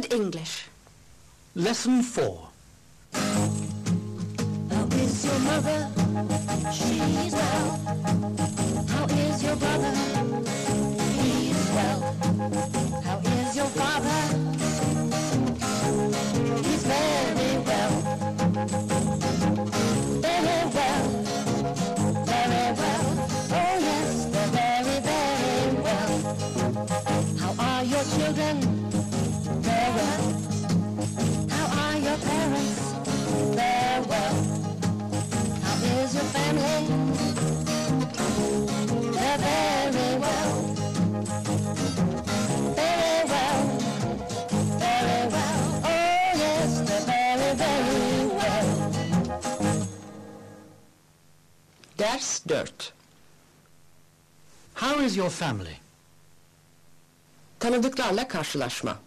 Oxford English. Lesson 4. How is your mother? She's well. How is your brother? He's well. How is your father? He's very well. Very well. Very well. Oh yes, they're very, very well. How are your children? How is your family? Tanıdıklarla karşılaşma.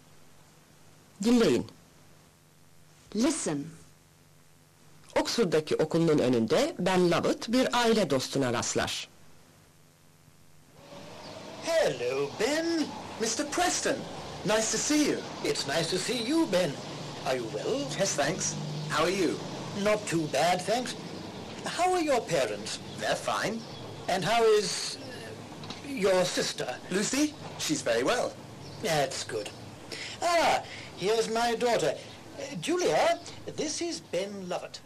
Dinleyin. Listen. Oxford'daki okulunun önünde Ben Lovett bir aile dostuna rastlar. Hello, Ben. Mr. Preston, nice to see you. It's nice to see you, Ben. Are you well? Yes, thanks. How are you? Not too bad, thanks. How are your parents? They're fine. And how is your sister? Lucy? She's very well. That's good. Ah, here's my daughter. Uh, Julia, this is Ben Lovett.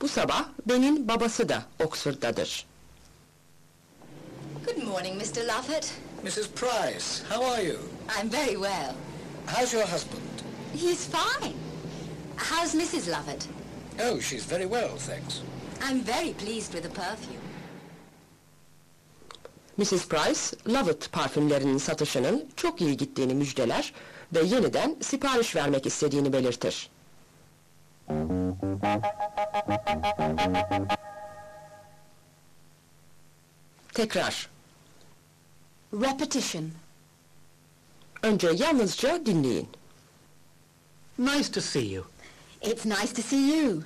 Bu sabah Ben'in babası da Oxford'dadır. Good morning, Mr. Lovett. Mrs. Price, how are you? I'm very well. How's your husband? He's fine. How's Mrs. Lovett? Oh, she's very well, thanks. I'm very pleased with the perfume. Mrs. Price, Lovett parfümlerinin satışının çok iyi gittiğini müjdeler ve yeniden sipariş vermek istediğini belirtir. Tekrar. Repetition. Önce yalnızca dinleyin. Nice to see you. It's nice to see you.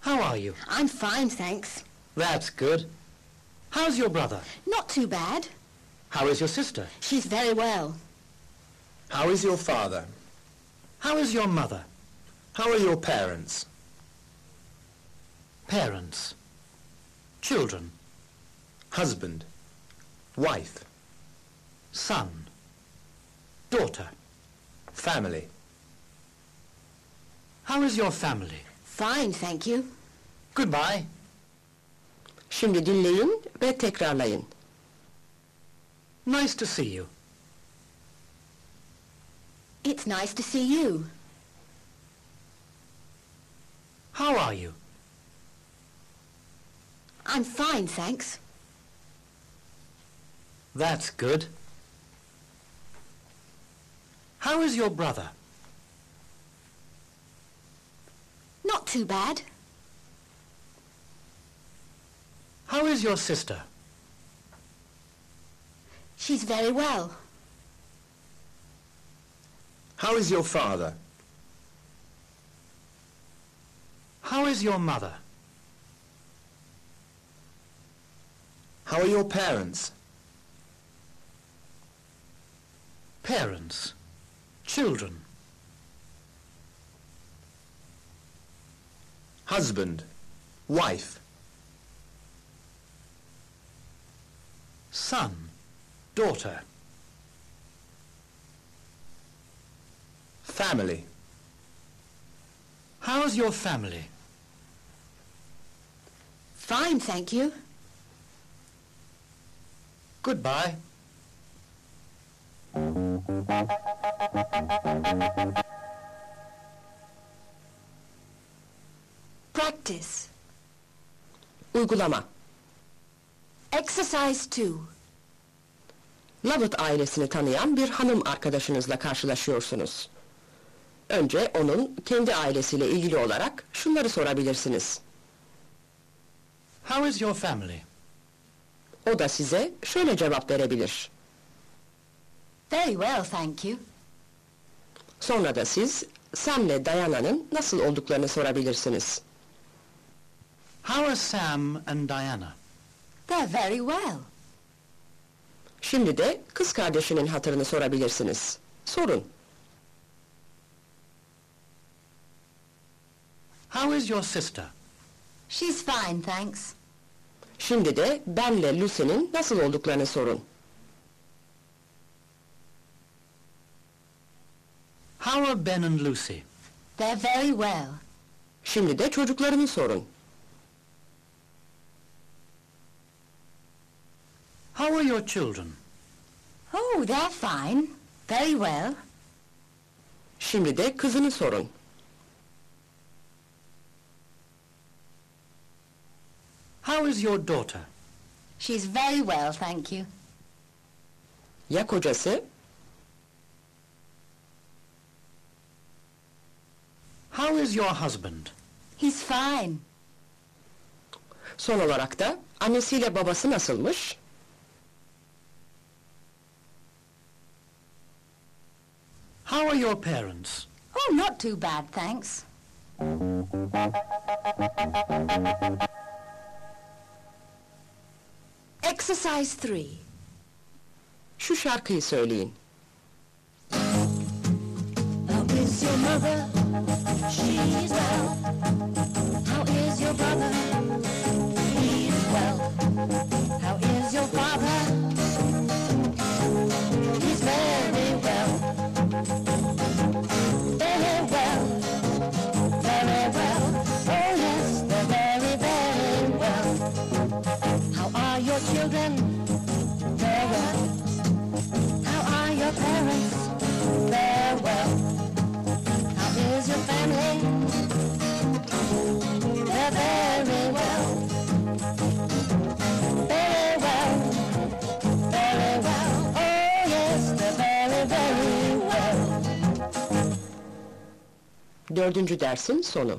How are you? I'm fine, thanks. That's good. How's your brother? Not too bad. How is your sister? She's very well. How is your father? How is your mother? How are your parents? Parents? Children? Husband? Wife? Son? Daughter? Family? How is your family? Fine, thank you. Goodbye. Şimdi dinleyin ve tekrarlayın. Nice to see you. It's nice to see you. How are you? I'm fine, thanks. That's good. How is your brother? Not too bad. How is your sister? She's very well. How is your father? How is your mother? How are your parents? Parents? Children? Husband? Wife? Son? Daughter? Family? How's your family? Fine, thank you. Goodbye. Practice. Uygulama. Exercise 2. Lovett ailesini tanıyan bir hanım arkadaşınızla karşılaşıyorsunuz. Önce onun kendi ailesiyle ilgili olarak şunları sorabilirsiniz. How is your family? O da size şöyle cevap verebilir. Very well, thank you. Sonra da siz Sam'le Diana'nın nasıl olduklarını sorabilirsiniz. How are Sam and Diana? They're very well. Şimdi de kız kardeşinin hatırını sorabilirsiniz. Sorun. How is your sister? She's fine, thanks. Şimdi de Ben'le Lucy'nin nasıl olduklarını sorun. How are Ben and Lucy? They're very well. Şimdi de çocuklarını sorun. How are your children? Oh, they're fine. Very well. Şimdi de kızını sorun. How is your daughter? She's very well, thank you. Ya kocası? How is your husband? He's fine. Son olarak da annesiyle babası nasılmış? How are your parents? Oh, not too bad, thanks. Exercise 3. Şu şarkıyı söyleyin. How is your mother? She's well. How is your brother? He's well. How is your Dördüncü dersin sonu.